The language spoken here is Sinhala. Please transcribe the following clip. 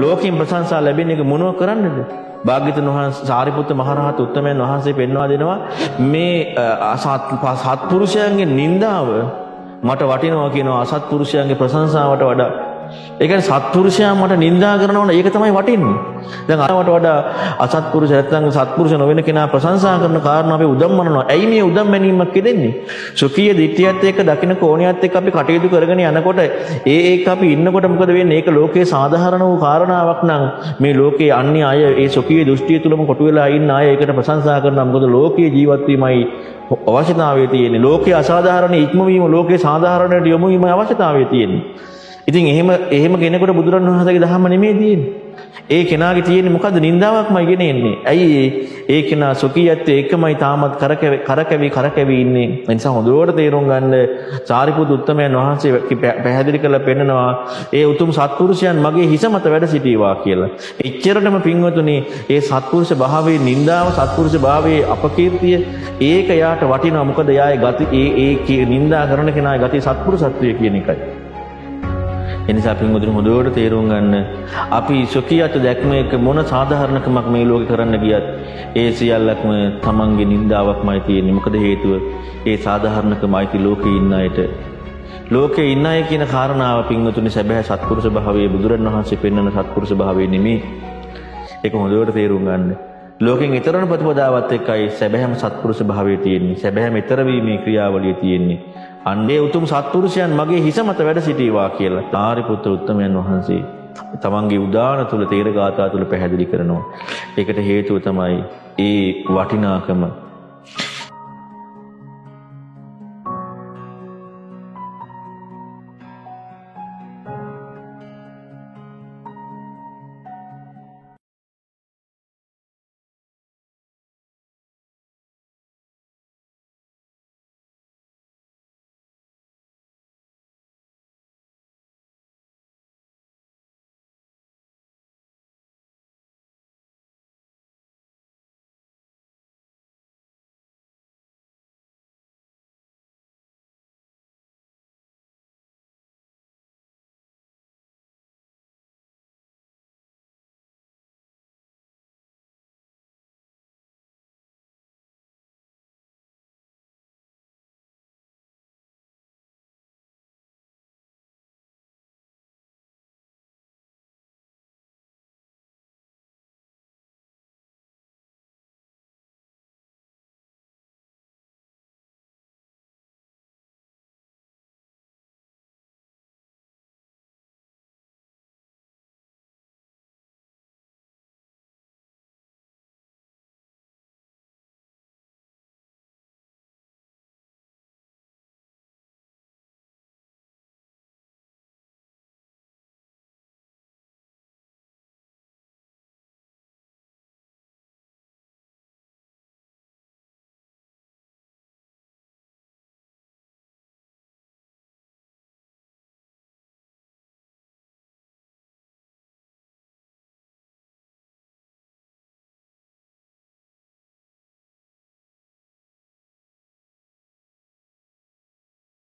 ලෝකෙන් ප්‍රශංසා ලැබෙන එක මොනව කරන්නද? භාග්‍යතුන් වහන්සේ සාරිපුත්ත මහරහත් උත්තමයන් වහන්සේ පෙන්වා දෙනවා මේ සත්පුරුෂයන්ගේ නින්දාව මට වටිනවා කියනවා අසත්පුරුෂයන්ගේ ප්‍රශංසාවට වඩා ඒ කියන්නේ සත්පුරුෂයා මට නිඳා කරනවනේ ඒක තමයි වටින්නේ. දැන් අරවට වඩා අසත්පුරුෂ නැත්නම් සත්පුරුෂ නොවන කෙනා ප්‍රශංසා කරන කාරණා අපි උදම්මනනවා. ඇයි මේ උදම්මැනීමක් කෙරෙන්නේ? සුඛීය දිට්ඨියත් එක්ක දකින්න කෝණියත් එක්ක අපි කටයුතු කරගෙන යනකොට ඒ ඒක අපි ඉන්නකොට මොකද වෙන්නේ? ඒක ලෝකේ සාධාරණ වූ කාරණාවක් නම් මේ ලෝකේ අන්‍ය අය ඒ සුඛීය දෘෂ්ටිය තුලම කොටු වෙලා ඉන්න අය ඒකට ප්‍රශංසා කරනවා. මොකද ලෝකයේ ජීවත් වීමයි අවශ්‍යතාවය තියෙන්නේ. ලෝකයේ අසාධාරණ ඉක්මවීම ලෝකයේ සාධාරණයට යොමු වීම අවශ්‍යතාවය තියෙන්නේ. ඉතින් එහෙම එහෙම කෙනෙකුට බුදුරන් වහන්සේගේ ධර්ම නෙමෙයි තියෙන්නේ. ඒ කෙනාගේ තියෙන්නේ මොකද්ද නින්දාවක්මයි ගෙන එන්නේ. ඇයි ඒ කෙනා සොකියත් එකමයි තාමත් කරකැවි කරකැවි කරකැවි ඉන්නේ. ඒ නිසා හොඳට තේරුම් ගන්න සාරිපුත් උත්තමයන් වහන්සේ පැහැදිලි කරලා පෙන්නනවා ඒ උතුම් සත්පුරුෂයන් මගේ හිස මත වැඩ සිටීවා කියලා. එච්චරටම පින්වතුනි ඒ සත්පුරුෂ භාවයේ නින්දාව සත්පුරුෂ භාවයේ අපකීර්තිය ඒක යාට වටිනවා. මොකද යායේ ගති ඒ ඒ නින්දා කරන කෙනාගේ ගති සත්පුරුෂත්වය කියන එකයි. එනිසා පින්වතුනි හොඳට තේරුම් ගන්න. අපි සොකියට දැක්ම එක මොන සාධාරණකමක් මේ ලෝකේ කරන්න ගියත් ඒ සියල්ලක්ම තමන්ගේ නින්දාවක්මයි තියෙන්නේ. මොකද හේතුව? ඒ සාධාරණකමයි ති ලෝකේ ඉන්න අයට. ලෝකේ ඉන්න අය කියන කාරණාව පින්වතුනි සැබෑ සත්පුරුෂ භාවයේ බුදුරණවහන්සේ පෙන්වන සත්පුරුෂ භාවයේ නෙමෙයි. ඒක හොඳට තේරුම් ගන්න. ලෝකෙන් ඊතරණ ප්‍රතිපදාවත් එක්කයි සැබෑම සත්පුරුෂ භාවයේ තියෙන්නේ සැබෑම ඊතර වීමේ ක්‍රියාවලිය තියෙන්නේ අන්නේ උතුම් සත්පුරුෂයන් මගේ හිස මත වැඩ සිටීවා කියලා සාරිපුත්‍ර උත්තමයන් වහන්සේ තමන්ගේ උදාන තුල තේර ගාථා තුල පැහැදිලි කරනවා. ඒකට හේතුව තමයි ඒ වටිනාකම